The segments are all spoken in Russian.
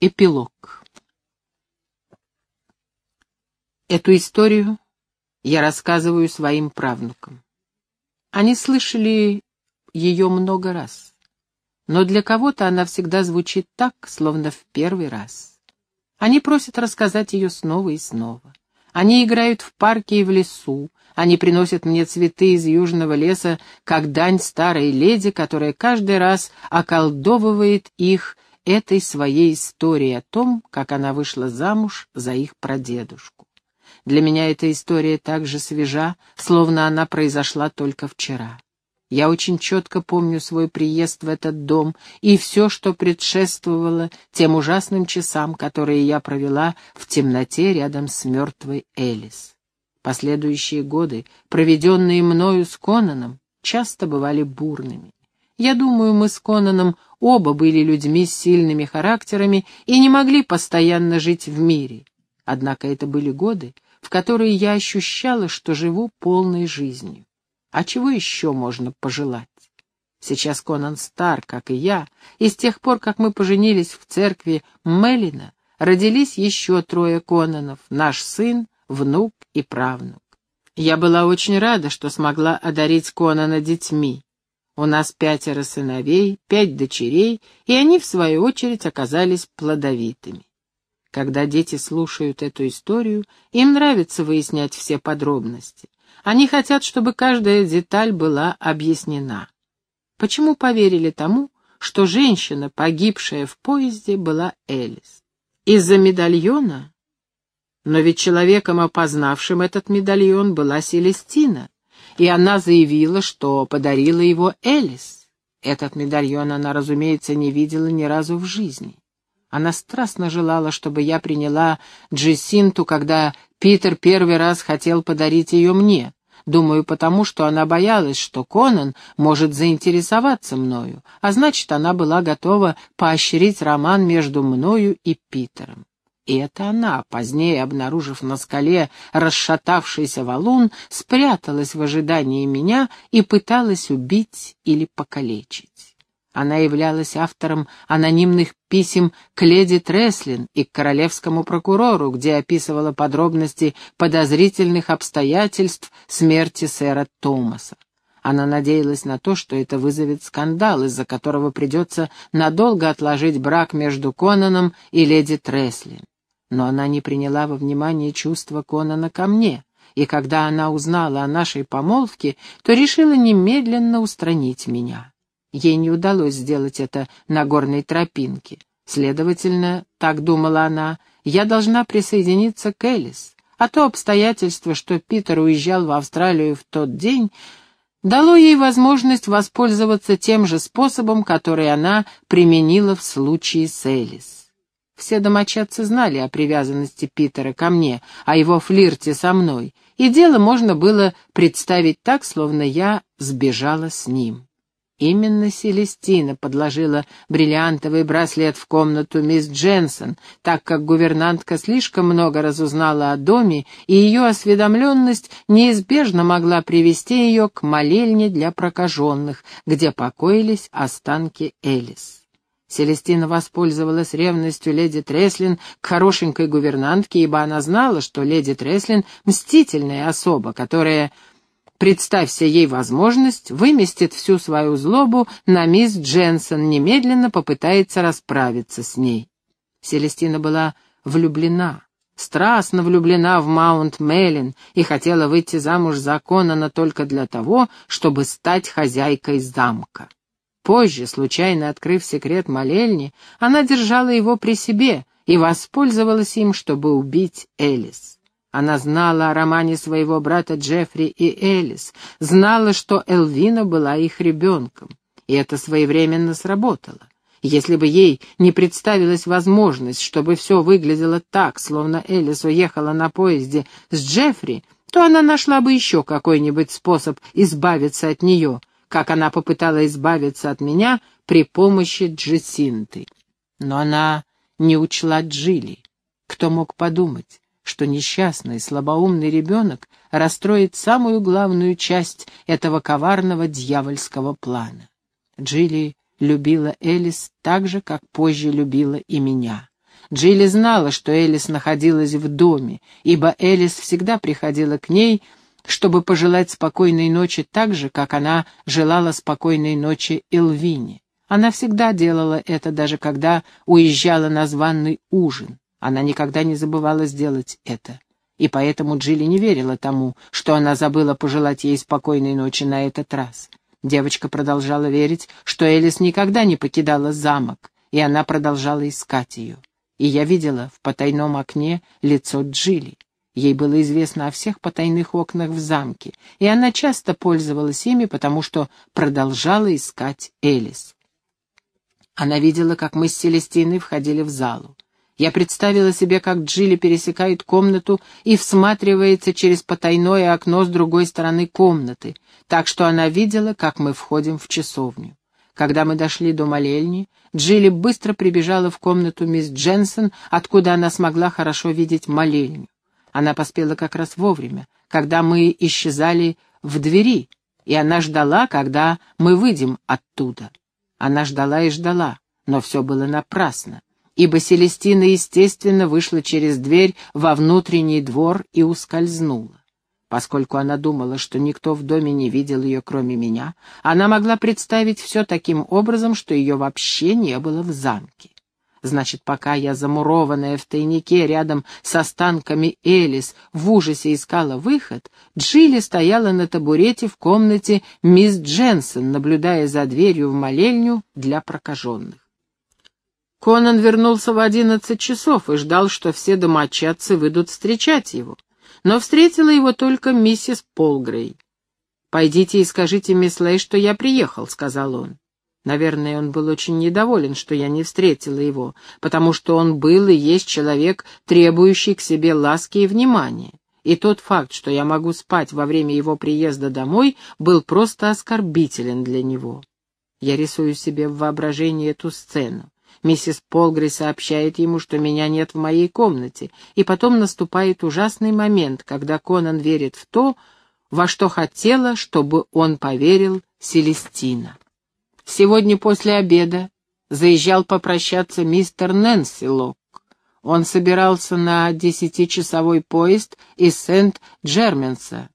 Эпилог. Эту историю я рассказываю своим правнукам. Они слышали ее много раз, но для кого-то она всегда звучит так, словно в первый раз. Они просят рассказать ее снова и снова. Они играют в парке и в лесу, они приносят мне цветы из южного леса, как дань старой леди, которая каждый раз околдовывает их этой своей историей о том, как она вышла замуж за их прадедушку. Для меня эта история так же свежа, словно она произошла только вчера. Я очень четко помню свой приезд в этот дом и все, что предшествовало тем ужасным часам, которые я провела в темноте рядом с мертвой Элис. Последующие годы, проведенные мною с Конаном, часто бывали бурными. Я думаю, мы с Конаном оба были людьми с сильными характерами и не могли постоянно жить в мире. Однако это были годы, в которые я ощущала, что живу полной жизнью. А чего еще можно пожелать? Сейчас Конан стар, как и я, и с тех пор, как мы поженились в церкви Мелина, родились еще трое Конанов, наш сын, внук и правнук. Я была очень рада, что смогла одарить Конана детьми. У нас пятеро сыновей, пять дочерей, и они, в свою очередь, оказались плодовитыми. Когда дети слушают эту историю, им нравится выяснять все подробности. Они хотят, чтобы каждая деталь была объяснена. Почему поверили тому, что женщина, погибшая в поезде, была Элис? Из-за медальона? Но ведь человеком, опознавшим этот медальон, была Селестина и она заявила, что подарила его Элис. Этот медальон она, разумеется, не видела ни разу в жизни. Она страстно желала, чтобы я приняла Джессинту, когда Питер первый раз хотел подарить ее мне. Думаю, потому что она боялась, что Конан может заинтересоваться мною, а значит, она была готова поощрить роман между мною и Питером. И это она, позднее обнаружив на скале расшатавшийся валун, спряталась в ожидании меня и пыталась убить или покалечить. Она являлась автором анонимных писем к леди Треслин и к королевскому прокурору, где описывала подробности подозрительных обстоятельств смерти сэра Томаса. Она надеялась на то, что это вызовет скандал, из-за которого придется надолго отложить брак между Конаном и леди Треслин но она не приняла во внимание чувства Конана ко мне, и когда она узнала о нашей помолвке, то решила немедленно устранить меня. Ей не удалось сделать это на горной тропинке. Следовательно, так думала она, я должна присоединиться к Элис, а то обстоятельство, что Питер уезжал в Австралию в тот день, дало ей возможность воспользоваться тем же способом, который она применила в случае с Элис. Все домочадцы знали о привязанности Питера ко мне, о его флирте со мной, и дело можно было представить так, словно я сбежала с ним. Именно Селестина подложила бриллиантовый браслет в комнату мисс Дженсон, так как гувернантка слишком много разузнала о доме, и ее осведомленность неизбежно могла привести ее к молельне для прокаженных, где покоились останки Элис. Селестина воспользовалась ревностью леди Треслин к хорошенькой гувернантке, ибо она знала, что леди Треслин — мстительная особа, которая, представься ей возможность, выместит всю свою злобу на мисс Дженсон, немедленно попытается расправиться с ней. Селестина была влюблена, страстно влюблена в Маунт Меллин и хотела выйти замуж за Конана только для того, чтобы стать хозяйкой замка. Позже, случайно открыв секрет молельни, она держала его при себе и воспользовалась им, чтобы убить Элис. Она знала о романе своего брата Джеффри и Элис, знала, что Элвина была их ребенком, и это своевременно сработало. Если бы ей не представилась возможность, чтобы все выглядело так, словно Элис уехала на поезде с Джеффри, то она нашла бы еще какой-нибудь способ избавиться от нее, как она попыталась избавиться от меня при помощи Джесинты. Но она не учла Джили. Кто мог подумать, что несчастный, слабоумный ребенок расстроит самую главную часть этого коварного дьявольского плана? Джилли любила Элис так же, как позже любила и меня. Джилли знала, что Элис находилась в доме, ибо Элис всегда приходила к ней, чтобы пожелать спокойной ночи так же, как она желала спокойной ночи Элвине. Она всегда делала это, даже когда уезжала на званный ужин. Она никогда не забывала сделать это. И поэтому Джилли не верила тому, что она забыла пожелать ей спокойной ночи на этот раз. Девочка продолжала верить, что Элис никогда не покидала замок, и она продолжала искать ее. И я видела в потайном окне лицо Джилли. Ей было известно о всех потайных окнах в замке, и она часто пользовалась ими, потому что продолжала искать Элис. Она видела, как мы с Селестиной входили в залу. Я представила себе, как Джилли пересекает комнату и всматривается через потайное окно с другой стороны комнаты, так что она видела, как мы входим в часовню. Когда мы дошли до молельни, Джилли быстро прибежала в комнату мисс Дженсен, откуда она смогла хорошо видеть молельню. Она поспела как раз вовремя, когда мы исчезали в двери, и она ждала, когда мы выйдем оттуда. Она ждала и ждала, но все было напрасно, ибо Селестина, естественно, вышла через дверь во внутренний двор и ускользнула. Поскольку она думала, что никто в доме не видел ее, кроме меня, она могла представить все таким образом, что ее вообще не было в замке. Значит, пока я, замурованная в тайнике рядом с останками Элис, в ужасе искала выход, Джилли стояла на табурете в комнате мисс Дженсен, наблюдая за дверью в молельню для прокаженных. Конан вернулся в одиннадцать часов и ждал, что все домочадцы выйдут встречать его. Но встретила его только миссис Полгрей. «Пойдите и скажите мисс Лей, что я приехал», — сказал он. Наверное, он был очень недоволен, что я не встретила его, потому что он был и есть человек, требующий к себе ласки и внимания. И тот факт, что я могу спать во время его приезда домой, был просто оскорбителен для него. Я рисую себе в воображении эту сцену. Миссис Полгри сообщает ему, что меня нет в моей комнате, и потом наступает ужасный момент, когда Конан верит в то, во что хотела, чтобы он поверил Селестина. Сегодня после обеда заезжал попрощаться мистер Нэнси Лок. Он собирался на десятичасовой поезд из Сент-Джерменса.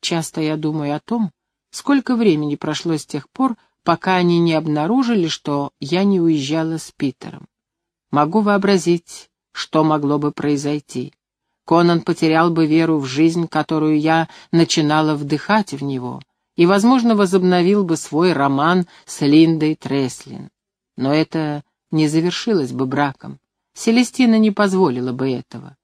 Часто я думаю о том, сколько времени прошло с тех пор, пока они не обнаружили, что я не уезжала с Питером. Могу вообразить, что могло бы произойти. Конан потерял бы веру в жизнь, которую я начинала вдыхать в него — и, возможно, возобновил бы свой роман с Линдой Треслин. Но это не завершилось бы браком. Селестина не позволила бы этого.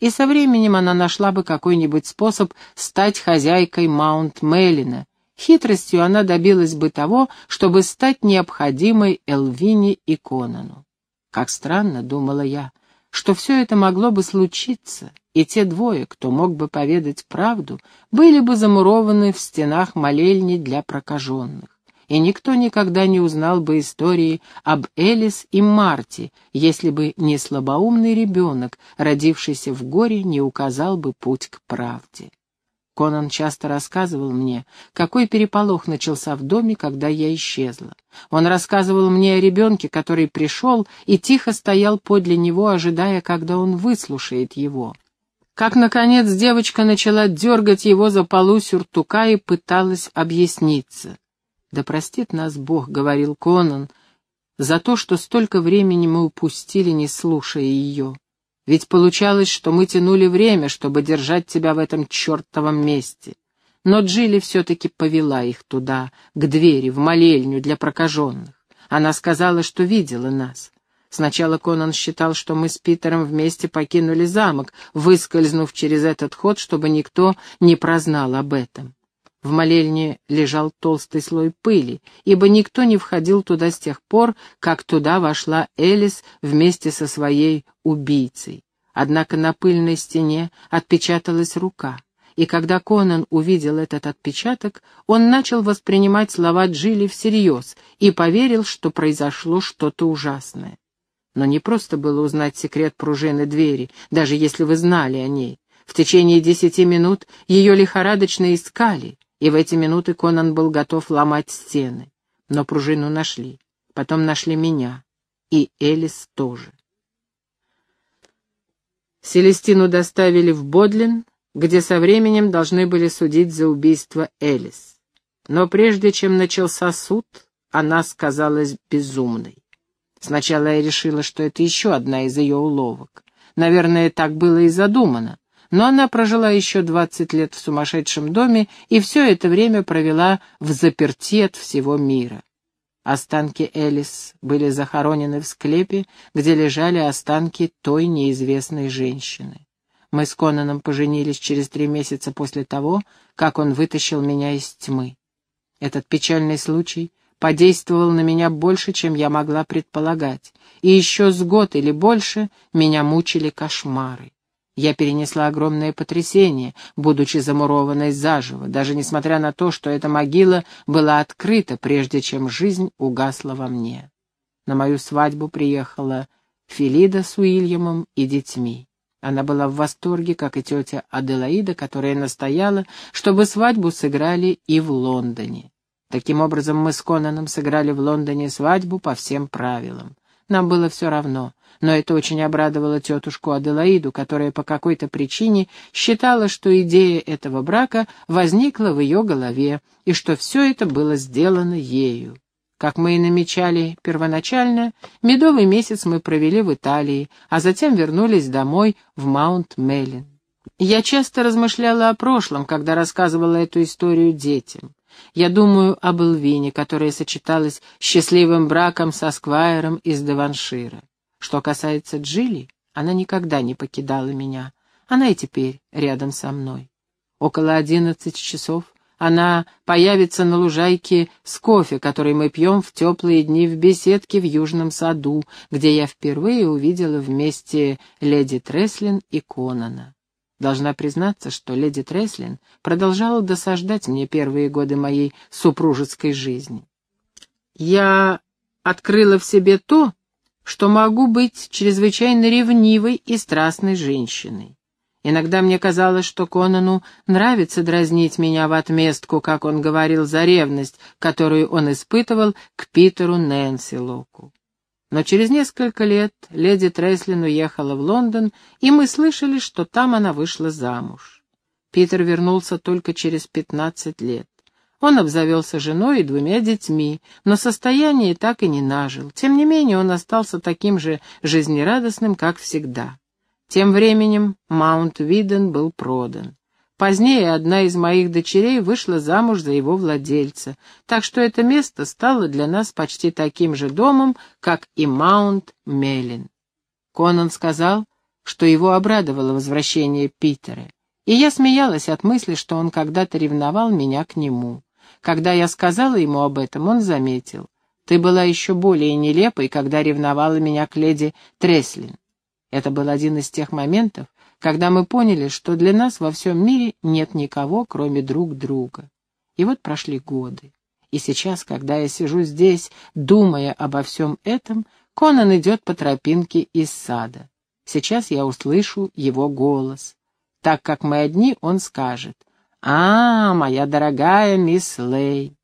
И со временем она нашла бы какой-нибудь способ стать хозяйкой Маунт Меллина. Хитростью она добилась бы того, чтобы стать необходимой Элвине и Конану. Как странно, думала я, — что все это могло бы случиться, и те двое, кто мог бы поведать правду, были бы замурованы в стенах молельни для прокаженных. И никто никогда не узнал бы истории об Элис и Марте, если бы не слабоумный ребенок, родившийся в горе, не указал бы путь к правде. Конан часто рассказывал мне, какой переполох начался в доме, когда я исчезла. Он рассказывал мне о ребенке, который пришел и тихо стоял подле него, ожидая, когда он выслушает его. Как, наконец, девочка начала дергать его за полу сюртука и пыталась объясниться. «Да простит нас Бог», — говорил Конан, — «за то, что столько времени мы упустили, не слушая ее». Ведь получалось, что мы тянули время, чтобы держать тебя в этом чертовом месте. Но Джилли все-таки повела их туда, к двери, в молельню для прокаженных. Она сказала, что видела нас. Сначала Конан считал, что мы с Питером вместе покинули замок, выскользнув через этот ход, чтобы никто не прознал об этом. В молельне лежал толстый слой пыли, ибо никто не входил туда с тех пор, как туда вошла Элис вместе со своей убийцей. Однако на пыльной стене отпечаталась рука, и когда Конан увидел этот отпечаток, он начал воспринимать слова Джилли всерьез и поверил, что произошло что-то ужасное. Но не просто было узнать секрет пружины двери, даже если вы знали о ней. В течение десяти минут ее лихорадочно искали, и в эти минуты Конан был готов ломать стены. Но пружину нашли. Потом нашли меня. И Элис тоже. Селестину доставили в Бодлин, где со временем должны были судить за убийство Элис. Но прежде чем начался суд, она сказалась безумной. Сначала я решила, что это еще одна из ее уловок. Наверное, так было и задумано. Но она прожила еще двадцать лет в сумасшедшем доме и все это время провела в заперти от всего мира. Останки Элис были захоронены в склепе, где лежали останки той неизвестной женщины. Мы с Конаном поженились через три месяца после того, как он вытащил меня из тьмы. Этот печальный случай подействовал на меня больше, чем я могла предполагать, и еще с год или больше меня мучили кошмары. Я перенесла огромное потрясение, будучи замурованной заживо, даже несмотря на то, что эта могила была открыта, прежде чем жизнь угасла во мне. На мою свадьбу приехала Филида с Уильямом и детьми. Она была в восторге, как и тетя Аделаида, которая настояла, чтобы свадьбу сыграли и в Лондоне. Таким образом, мы с Конаном сыграли в Лондоне свадьбу по всем правилам. Нам было все равно, но это очень обрадовало тетушку Аделаиду, которая по какой-то причине считала, что идея этого брака возникла в ее голове, и что все это было сделано ею. Как мы и намечали первоначально, медовый месяц мы провели в Италии, а затем вернулись домой в Маунт-Меллин. Я часто размышляла о прошлом, когда рассказывала эту историю детям. Я думаю об Элвине, которая сочеталась счастливым браком со Сквайром из Деваншира. Что касается Джилли, она никогда не покидала меня. Она и теперь рядом со мной. Около одиннадцати часов она появится на лужайке с кофе, который мы пьем в теплые дни в беседке в Южном саду, где я впервые увидела вместе леди Треслин и Конана. Должна признаться, что леди Треслин продолжала досаждать мне первые годы моей супружеской жизни. Я открыла в себе то, что могу быть чрезвычайно ревнивой и страстной женщиной. Иногда мне казалось, что Конану нравится дразнить меня в отместку, как он говорил, за ревность, которую он испытывал к Питеру Нэнси Локу. Но через несколько лет леди Треслин уехала в Лондон, и мы слышали, что там она вышла замуж. Питер вернулся только через пятнадцать лет. Он обзавелся женой и двумя детьми, но состояние так и не нажил. Тем не менее, он остался таким же жизнерадостным, как всегда. Тем временем Маунт-Виден был продан. Позднее одна из моих дочерей вышла замуж за его владельца, так что это место стало для нас почти таким же домом, как и Маунт-Меллин. Конан сказал, что его обрадовало возвращение Питера, и я смеялась от мысли, что он когда-то ревновал меня к нему. Когда я сказала ему об этом, он заметил. «Ты была еще более нелепой, когда ревновала меня к леди Треслин». Это был один из тех моментов, когда мы поняли, что для нас во всем мире нет никого, кроме друг друга. И вот прошли годы. И сейчас, когда я сижу здесь, думая обо всем этом, Конан идет по тропинке из сада. Сейчас я услышу его голос. Так как мы одни, он скажет, «А, моя дорогая мисс Лей».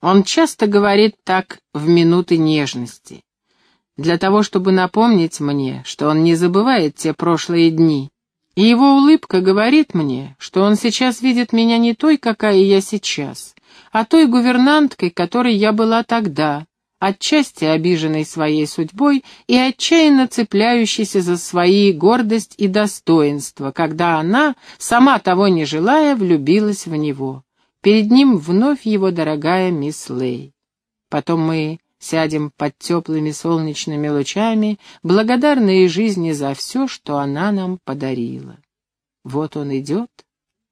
Он часто говорит так в минуты нежности. Для того, чтобы напомнить мне, что он не забывает те прошлые дни, и его улыбка говорит мне, что он сейчас видит меня не той, какая я сейчас, а той гувернанткой, которой я была тогда, отчасти обиженной своей судьбой и отчаянно цепляющейся за свои гордость и достоинство, когда она, сама того не желая, влюбилась в него. Перед ним вновь его дорогая мисс Лей. Потом мы Сядем под теплыми солнечными лучами, благодарные жизни за все, что она нам подарила. Вот он идет,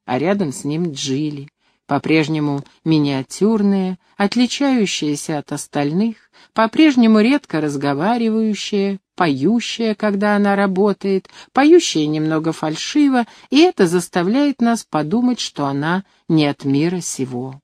а рядом с ним Джилли, по-прежнему миниатюрная, отличающаяся от остальных, по-прежнему редко разговаривающая, поющая, когда она работает, поющая немного фальшиво, и это заставляет нас подумать, что она не от мира сего.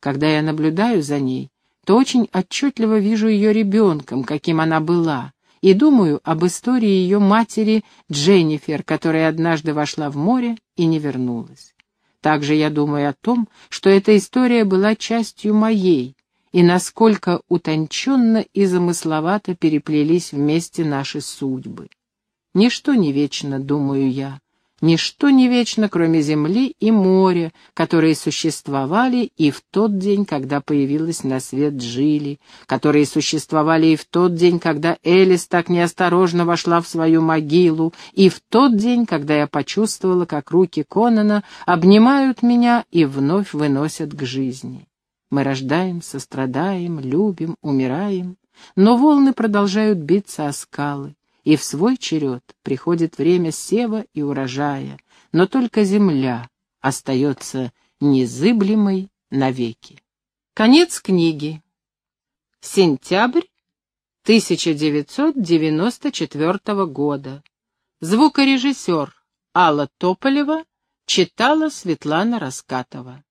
Когда я наблюдаю за ней, то очень отчетливо вижу ее ребенком, каким она была, и думаю об истории ее матери Дженнифер, которая однажды вошла в море и не вернулась. Также я думаю о том, что эта история была частью моей, и насколько утонченно и замысловато переплелись вместе наши судьбы. Ничто не вечно, думаю я. Ничто не вечно, кроме земли и моря, которые существовали и в тот день, когда появилась на свет Джилли, которые существовали и в тот день, когда Элис так неосторожно вошла в свою могилу, и в тот день, когда я почувствовала, как руки Конана обнимают меня и вновь выносят к жизни. Мы рождаемся, страдаем, любим, умираем, но волны продолжают биться о скалы и в свой черед приходит время сева и урожая, но только земля остается незыблемой навеки. Конец книги. Сентябрь 1994 года. Звукорежиссер Алла Тополева читала Светлана Раскатова.